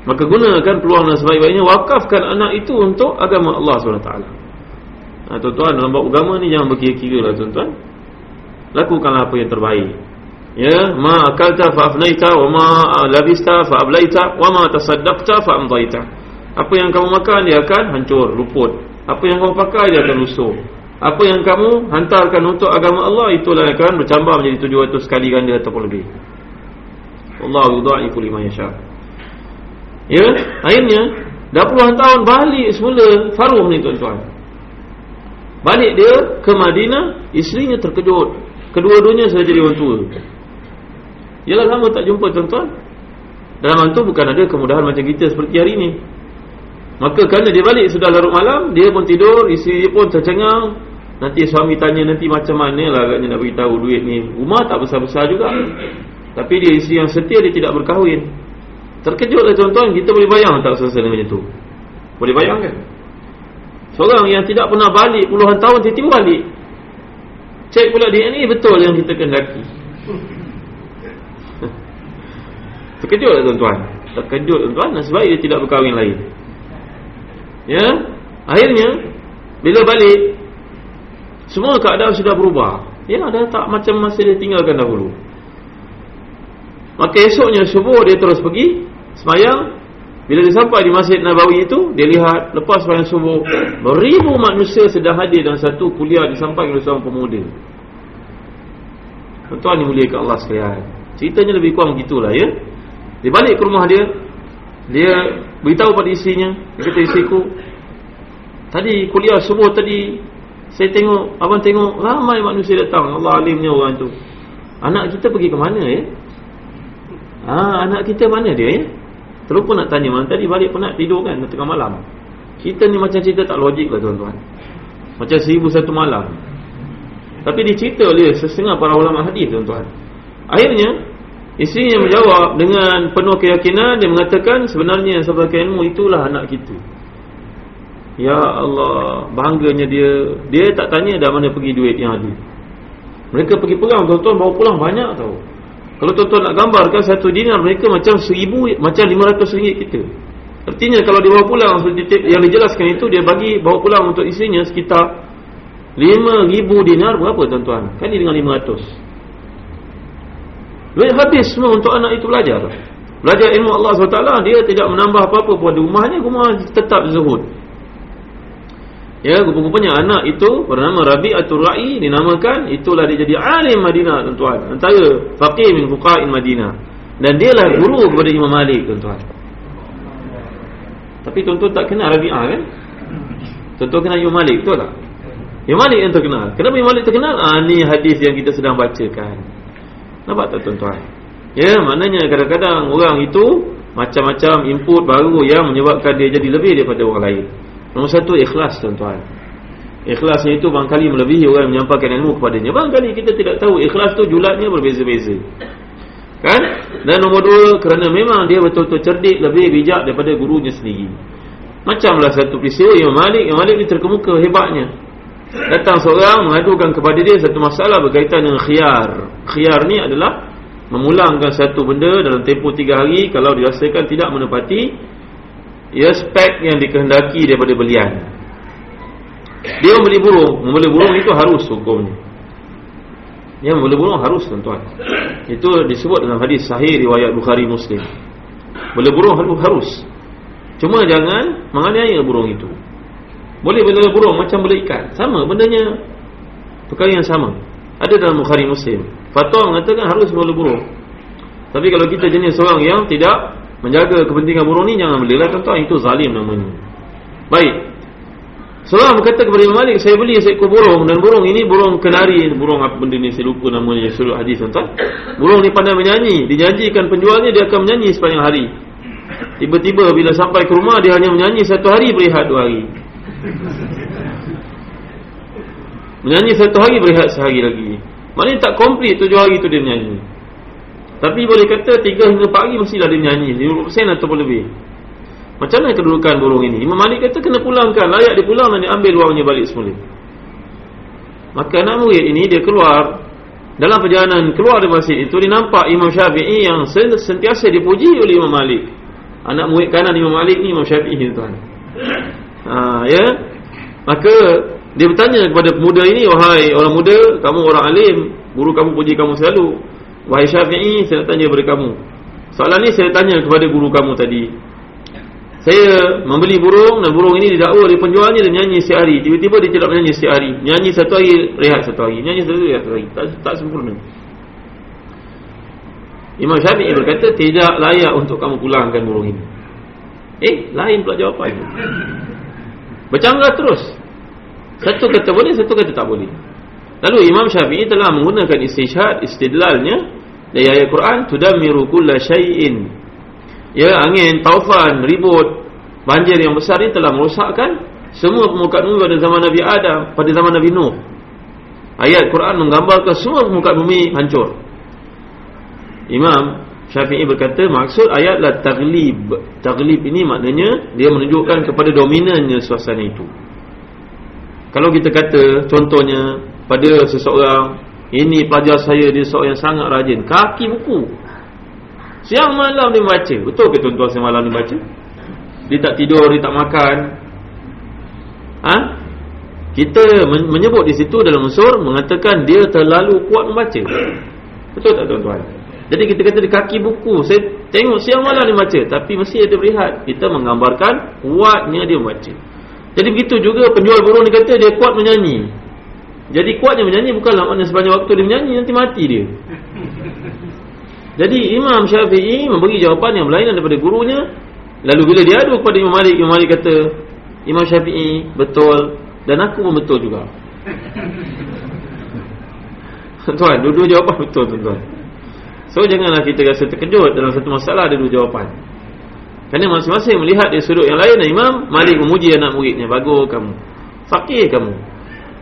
Maka gunakan peluang dan sebaik-baiknya wakafkan anak itu untuk agama Allah SWT. Ha, tuan-tuan, dalam bab agama ni jangan berkira-kira lah tuan-tuan. Lakukanlah apa yang terbaik ya ma akalta fa afnaita wa ma labista fa ablaita wa ma tasaddaqta fa amdaita. Apa yang kamu makan dia akan hancur luput apa yang kamu pakai dia akan rusuh apa yang kamu hantarkan untuk agama Allah itulah yang akan bercambah menjadi 700 kali ganda ataupun lebih. Allah yudha'ifu liman yasha. Ya akhirnya dah puluhan tahun balik semula Faruh ni tuan-tuan. Balik dia ke Madinah isterinya terkejut. Kedua-duanya sudah jadi orang tua Yalah lama tak jumpa tuan-tuan. Dalam hantu bukan ada kemudahan macam kita seperti hari ini Maka kerana dia balik sudah larut malam Dia pun tidur, isteri dia pun tercengang. Nanti suami tanya nanti macam mana lah agaknya nak beritahu duit ni? Rumah tak besar-besar juga. Tapi dia isteri yang setia dia tidak berkahwin. Terkejut lah tuan-tuan. Kita boleh bayang tak selesai macam tu? Boleh bayang kan? Seorang yang tidak pernah balik puluhan tahun tiba-tiba balik. Cek pula dia ni betul yang kita kendaki Terkejut tak tuan-tuan? Terkejut tuan-tuan Nasib baik dia tidak berkahwin lain. Ya? Akhirnya Bila balik Semua keadaan sudah berubah. Ya dah tak macam masa dia tinggalkan dahulu. Maka esoknya subuh dia terus pergi Semayang. Bila dia sampai di masjid Nabawi itu Dia lihat lepas semayang subuh Beribu manusia sedang hadir dalam satu kuliah Disampaikan oleh seorang pemuda. Tuan-tuan dimuliakan Allah sekalian. Ceritanya lebih kurang gitulah ya dia balik ke rumah dia Dia beritahu pada isinya Dia kata isiku Tadi kuliah subuh tadi Saya tengok Abang tengok ramai manusia datang. Allah alimnya orang tu. Anak kita pergi ke mana ya? Ha, Anak kita mana dia ya? Terlupa nak tanya Mana tadi balik penat tidur kan Tengah malam? Kita ni macam cerita tak logik lah tuan-tuan. Macam seribu satu malam. Tapi dicerita oleh Sesengah para ulama hadis tuan-tuan. Akhirnya Yang menjawab dengan penuh keyakinan Dia mengatakan sebenarnya sebagai ilmu itulah anak kita. Ya Allah Bangganya dia Dia tak tanya dah mana pergi duit yang ada. Mereka pergi perang Tuan-tuan bawa pulang banyak tau. Kalau tuan-tuan nak gambarkan Satu dinar mereka macam seribu Macam lima ratus ringgit kita. Artinya kalau dia bawa pulang Yang dijelaskan itu Dia bagi bawa pulang untuk isinya Sekitar lima ribu dinar berapa tuan-tuan? Kan ini dengan lima ratus Duit habis semua untuk anak itu belajar Belajar ilmu Allah SWT Dia tidak menambah apa-apa pada rumahnya Rumah tetap zuhud Ya, rupa-rupanya anak itu bernama Rabi'atul Ra'i dinamakan itulah dia jadi alim Madinah tuan-tuan. Antara faqih min fuqa'in Madinah. Dan dia lah guru kepada Imam Malik tuan-tuan. Tapi tuan-tuan tak kenal Rabi'ah kan? Tuan-tuan kenal Imam Malik betul tak? Imam Malik yang terkenal. Kenapa Imam Malik terkenal? Ah ni hadis yang kita sedang bacakan. Nampak tak tuan-tuan? Ya, maknanya kadang-kadang orang itu macam-macam input baru yang menyebabkan dia jadi lebih daripada orang lain. Nombor satu ikhlas tuan-tuan Ikhlasnya itu barangkali melebihi orang menyampaikan ilmu kepadanya Barangkali kita tidak tahu ikhlas tu julatnya berbeza-beza Kan? Dan nombor dua kerana memang dia betul-betul cerdik Lebih bijak daripada gurunya sendiri Macamlah satu peristiwa Imam Malik Imam Malik ni terkemuka hebatnya Datang seorang mengadukan kepada dia Satu masalah berkaitan dengan khiyar. Khiyar ni adalah Memulangkan satu benda dalam tempoh tiga hari Kalau dirasakan tidak menepati ia spek yang dikehendaki daripada belian. Dia membeli burung. Membeli burung itu harus hukumnya. Dia membeli burung harus tuan-tuan. Itu disebut dalam hadis sahih riwayat Bukhari Muslim. Beli burung harus. Cuma jangan menganiaya burung itu boleh beli burung macam beli ikan. Sama bendanya perkara yang sama. Ada dalam Bukhari Muslim. Fatwa mengatakan harus beli burung tapi kalau kita jenis seorang yang tidak menjaga kepentingan burung ni jangan belilah tuan-tuan itu zalim namanya. Baik. Seorang berkata kepada Imam Malik saya beli seekor burung dan burung ini burung kenari. Burung apa benda ni? Saya lupa namanya suruh hadis tuan-tuan. Burung ni pandai menyanyi. Dijanjikan penjualnya dia akan menyanyi sepanjang hari. Tiba-tiba bila sampai ke rumah dia hanya menyanyi satu hari berehat dua hari menyanyi satu hari berehat sehari lagi. Maknanya tak komplit tujuh hari tu dia menyanyi. Tapi boleh kata 3 hingga 4 hari mestilah dia nyanyi 50% ataupun lebih. Macam mana kedudukan burung ini? Imam Malik kata kena pulangkan. Layak dia pulang dan dia ambil wangnya balik semula. Maka anak murid ini dia keluar. Dalam perjalanan keluar dari masjid itu Dia nampak Imam Syafi'i yang sentiasa dipuji oleh Imam Malik. Anak murid kanan Imam Malik ni Imam Syafi'i tuan ha, ya? Maka dia bertanya kepada pemuda ini Wahai orang muda Kamu orang alim Guru kamu puji kamu selalu Wahai Syafi'i, saya nak tanya kepada kamu. Soalan ni saya tanya kepada guru kamu tadi. Saya membeli burung dan burung ini didakwa oleh penjualnya dan nyanyi setiap hari. Tiba-tiba dia tidak menyanyi setiap hari. Nyanyi satu hari, rehat satu hari. Nyanyi satu hari, satu hari. Tak, tak sempurna. Imam Syafi'i berkata, tidak layak untuk kamu pulangkan burung ini. Eh, lain pula jawapan. Bercanggah terus. Satu kata boleh, satu kata tak boleh. Lalu Imam Syafi'i telah menggunakan istishad istidlalnya dari ayat Quran tudammiru kulla syai'in. Ya angin, taufan, ribut, banjir yang besar ini telah merosakkan semua permukaan bumi pada zaman Nabi Adam, pada zaman Nabi Nuh. Ayat Quran menggambarkan semua permukaan bumi hancur. Imam Syafi'i berkata maksud ayatlah taglib. Taglib ini maknanya dia menunjukkan kepada dominannya suasana itu. Kalau kita kata contohnya pada seseorang ini pelajar saya dia seorang yang sangat rajin. Kaki buku. Siang malam dia baca. Betul ke tuan-tuan siang malam dia baca? Dia tak tidur dia tak makan. Ha? kita menyebut di situ dalam unsur mengatakan dia terlalu kuat membaca. Betul tak tuan-tuan jadi kita kata di kaki buku saya tengok siang malam dia baca tapi mesti ada berehat kita menggambarkan kuatnya dia membaca jadi begitu juga penjual burung ni kata dia kuat menyanyi jadi kuatnya menyanyi bukanlah makna sebanyak waktu dia menyanyi nanti mati dia. Jadi Imam Syafi'i memberi jawapan yang berlainan daripada gurunya. Lalu bila dia adu kepada Imam Malik, Imam Malik kata, Imam Syafi'i betul dan aku pun betul juga. [laughs] tuan, dua-dua jawapan betul tuan-tuan. So janganlah kita rasa terkejut dalam satu masalah ada dua jawapan. Kerana masing-masing melihat dari sudut yang lain Imam Malik memuji anak muridnya, bagus kamu. Fakir kamu.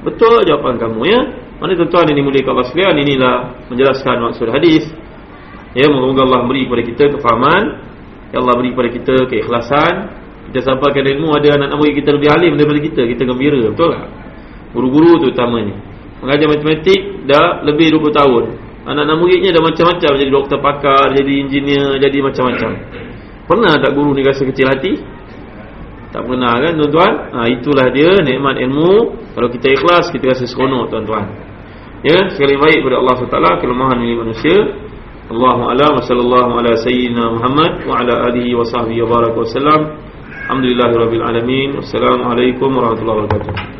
Betul jawapan kamu ya. Mana tuan-tuan ini mulia Allah sekalian inilah menjelaskan maksud hadis. Ya, moga-moga Allah beri kepada kita kefahaman. Ya Allah beri kepada kita keikhlasan Kita sampaikan ilmu ada anak murid kita lebih alim daripada kita, kita gembira, betul tak? Guru-guru tu utamanya. Mengajar matematik dah lebih 20 tahun. Anak-anak muridnya dah macam-macam jadi doktor pakar, jadi engineer, jadi macam-macam. Pernah tak guru ni rasa kecil hati? Tak pernah kan tuan-tuan? Ha, itulah dia nikmat ilmu. Kalau kita ikhlas, kita rasa seronok tuan-tuan. Ya, sekali baik kepada Allah SWT, kelemahan milik manusia. Allahu a'lam wa sallallahu ala sayyidina Muhammad wa ala alihi wa sahbihi wa baraka wa sallam. Alhamdulillahirabbil alamin. Warahmatullahi wabarakatuh.